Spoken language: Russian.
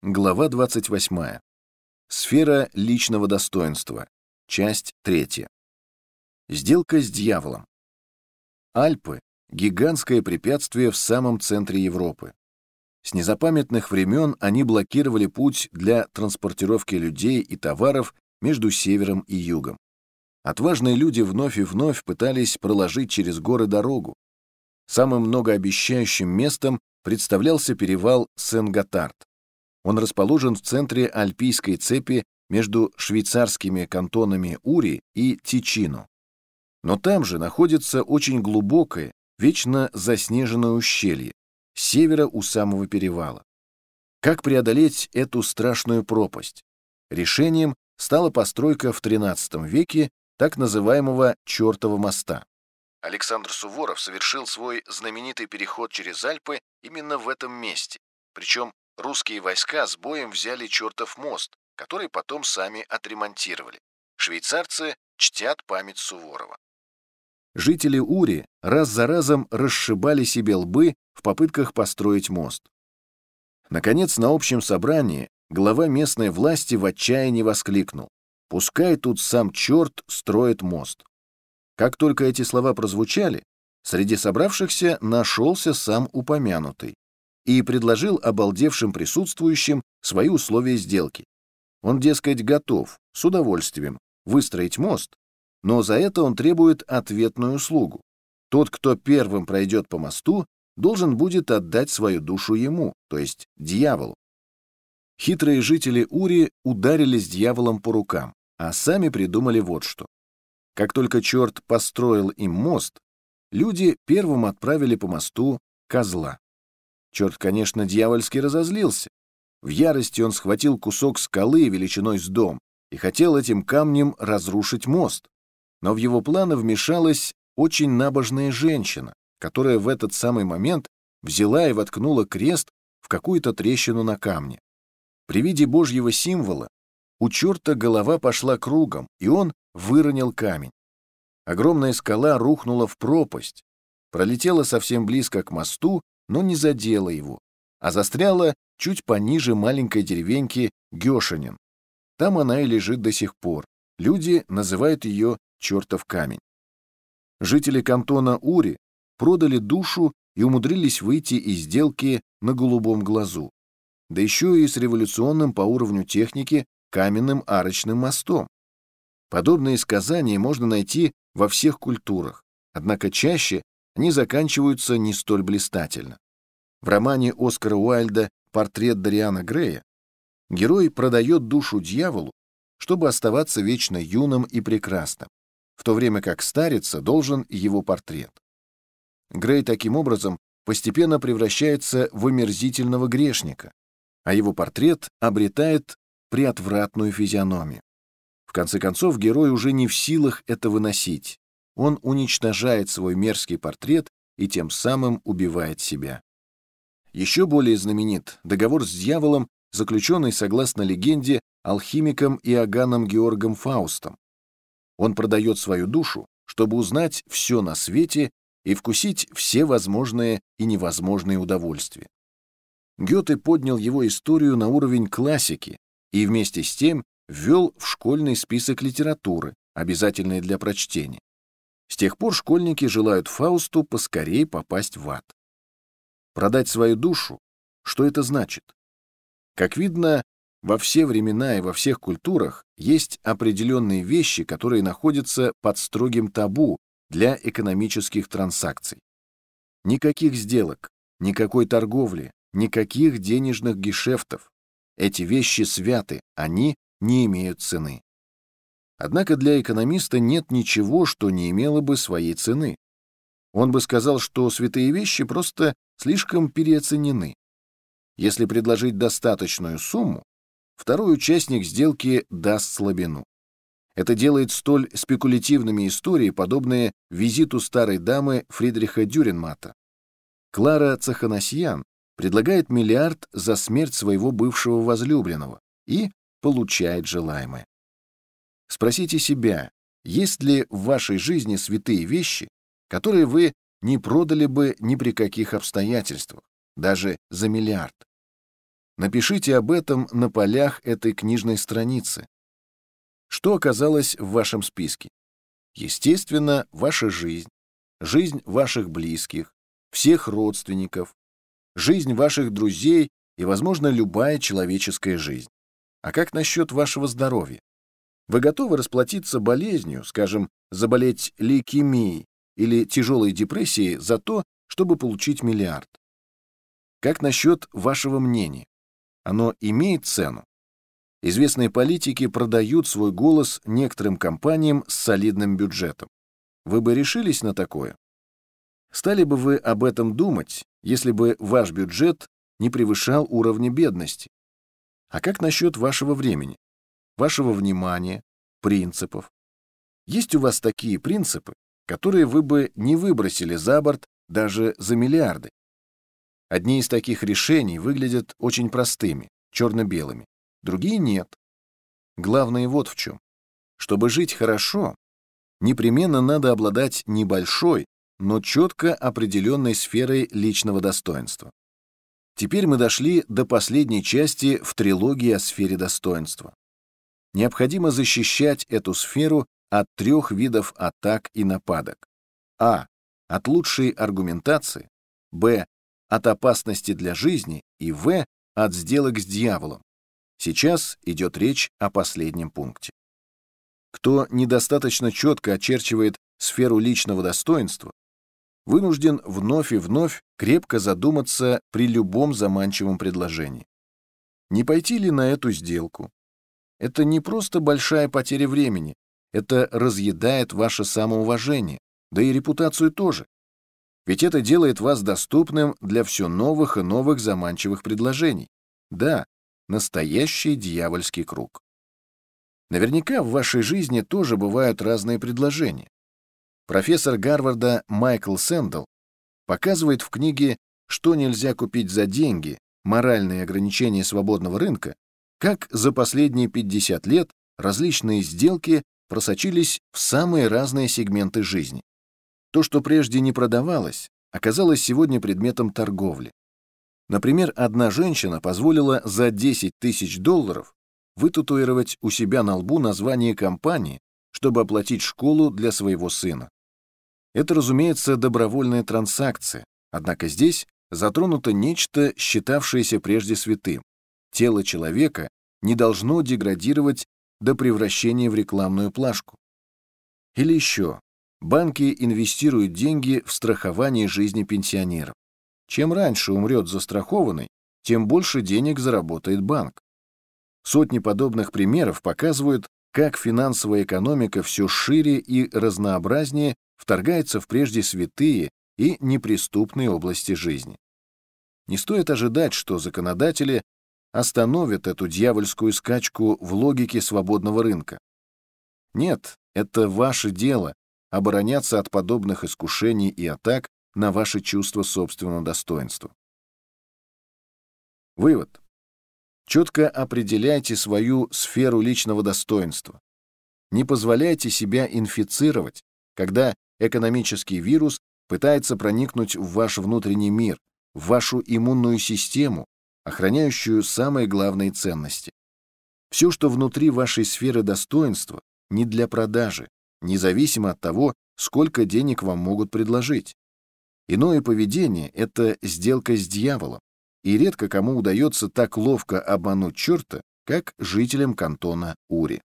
Глава 28. Сфера личного достоинства. Часть 3. Сделка с дьяволом. Альпы — гигантское препятствие в самом центре Европы. С незапамятных времен они блокировали путь для транспортировки людей и товаров между севером и югом. Отважные люди вновь и вновь пытались проложить через горы дорогу. Самым многообещающим местом представлялся перевал Сен-Готард. Он расположен в центре альпийской цепи между швейцарскими кантонами Ури и Тичино. Но там же находится очень глубокое, вечно заснеженное ущелье, с севера у самого перевала. Как преодолеть эту страшную пропасть? Решением стала постройка в XIII веке так называемого «чертова моста». Александр Суворов совершил свой знаменитый переход через Альпы именно в этом месте, причем Русские войска с боем взяли чертов мост, который потом сами отремонтировали. Швейцарцы чтят память Суворова. Жители Ури раз за разом расшибали себе лбы в попытках построить мост. Наконец, на общем собрании глава местной власти в отчаянии воскликнул «Пускай тут сам черт строит мост». Как только эти слова прозвучали, среди собравшихся нашелся сам упомянутый, и предложил обалдевшим присутствующим свои условия сделки. Он, дескать, готов, с удовольствием, выстроить мост, но за это он требует ответную услугу. Тот, кто первым пройдет по мосту, должен будет отдать свою душу ему, то есть дьяволу. Хитрые жители Ури ударили с дьяволом по рукам, а сами придумали вот что. Как только черт построил им мост, люди первым отправили по мосту козла. Черт, конечно, дьявольски разозлился. В ярости он схватил кусок скалы величиной с дом и хотел этим камнем разрушить мост. Но в его планы вмешалась очень набожная женщина, которая в этот самый момент взяла и воткнула крест в какую-то трещину на камне. При виде божьего символа у черта голова пошла кругом, и он выронил камень. Огромная скала рухнула в пропасть, пролетела совсем близко к мосту но не задела его, а застряла чуть пониже маленькой деревеньки Гешинин. Там она и лежит до сих пор. Люди называют ее «чертов камень». Жители кантона Ури продали душу и умудрились выйти из сделки на голубом глазу, да еще и с революционным по уровню техники каменным арочным мостом. Подобные сказания можно найти во всех культурах, однако чаще они заканчиваются не столь блистательно. В романе Оскара Уайльда «Портрет Дариана Грея» герой продает душу дьяволу, чтобы оставаться вечно юным и прекрасным, в то время как стариться должен его портрет. Грей таким образом постепенно превращается в омерзительного грешника, а его портрет обретает приотвратную физиономию. В конце концов, герой уже не в силах это выносить, он уничтожает свой мерзкий портрет и тем самым убивает себя. Еще более знаменит договор с дьяволом, заключенный, согласно легенде, алхимиком Иоганном Георгом Фаустом. Он продает свою душу, чтобы узнать все на свете и вкусить все возможные и невозможные удовольствия. Гёте поднял его историю на уровень классики и вместе с тем ввел в школьный список литературы, обязательный для прочтения. С тех пор школьники желают Фаусту поскорее попасть в ад. Продать свою душу? Что это значит? Как видно, во все времена и во всех культурах есть определенные вещи, которые находятся под строгим табу для экономических транзакций. Никаких сделок, никакой торговли, никаких денежных гешефтов. Эти вещи святы, они не имеют цены. Однако для экономиста нет ничего, что не имело бы своей цены. Он бы сказал, что святые вещи просто слишком переоценены. Если предложить достаточную сумму, второй участник сделки даст слабину. Это делает столь спекулятивными истории, подобные визиту старой дамы Фридриха Дюренмата. Клара Цаханасьян предлагает миллиард за смерть своего бывшего возлюбленного и получает желаемое. Спросите себя, есть ли в вашей жизни святые вещи, которые вы не продали бы ни при каких обстоятельствах, даже за миллиард. Напишите об этом на полях этой книжной страницы. Что оказалось в вашем списке? Естественно, ваша жизнь, жизнь ваших близких, всех родственников, жизнь ваших друзей и, возможно, любая человеческая жизнь. А как насчет вашего здоровья? Вы готовы расплатиться болезнью, скажем, заболеть лейкемией или тяжелой депрессией за то, чтобы получить миллиард? Как насчет вашего мнения? Оно имеет цену? Известные политики продают свой голос некоторым компаниям с солидным бюджетом. Вы бы решились на такое? Стали бы вы об этом думать, если бы ваш бюджет не превышал уровня бедности? А как насчет вашего времени, вашего внимания, принципов? Есть у вас такие принципы, которые вы бы не выбросили за борт даже за миллиарды? Одни из таких решений выглядят очень простыми, черно-белыми, другие нет. Главное вот в чем. Чтобы жить хорошо, непременно надо обладать небольшой, но четко определенной сферой личного достоинства. Теперь мы дошли до последней части в трилогии о сфере достоинства. Необходимо защищать эту сферу от трех видов атак и нападок. А. От лучшей аргументации. Б. От опасности для жизни. И В. От сделок с дьяволом. Сейчас идет речь о последнем пункте. Кто недостаточно четко очерчивает сферу личного достоинства, вынужден вновь и вновь крепко задуматься при любом заманчивом предложении. Не пойти ли на эту сделку? Это не просто большая потеря времени, это разъедает ваше самоуважение, да и репутацию тоже. Ведь это делает вас доступным для все новых и новых заманчивых предложений. Да, настоящий дьявольский круг. Наверняка в вашей жизни тоже бывают разные предложения. Профессор Гарварда Майкл Сэндл показывает в книге «Что нельзя купить за деньги. Моральные ограничения свободного рынка», как за последние 50 лет различные сделки просочились в самые разные сегменты жизни. То, что прежде не продавалось, оказалось сегодня предметом торговли. Например, одна женщина позволила за 10 тысяч долларов вытатуировать у себя на лбу название компании, чтобы оплатить школу для своего сына. Это, разумеется, добровольная транзакция, однако здесь затронуто нечто, считавшееся прежде святым. Тело человека не должно деградировать до превращения в рекламную плашку. Или еще, банки инвестируют деньги в страхование жизни пенсионеров. Чем раньше умрет застрахованный, тем больше денег заработает банк. Сотни подобных примеров показывают, как финансовая экономика все шире и разнообразнее вторгается в прежде святые и неприступные области жизни. Не стоит ожидать, что законодатели остановят эту дьявольскую скачку в логике свободного рынка. Нет, это ваше дело обороняться от подобных искушений и атак на ваше чувство собственного достоинства. Вывод. Четко определяйте свою сферу личного достоинства. Не позволяйте себя инфицировать, когда экономический вирус пытается проникнуть в ваш внутренний мир, в вашу иммунную систему, охраняющую самые главные ценности. Все, что внутри вашей сферы достоинства, не для продажи, независимо от того, сколько денег вам могут предложить. Иное поведение — это сделка с дьяволом, и редко кому удается так ловко обмануть черта, как жителям кантона Ури.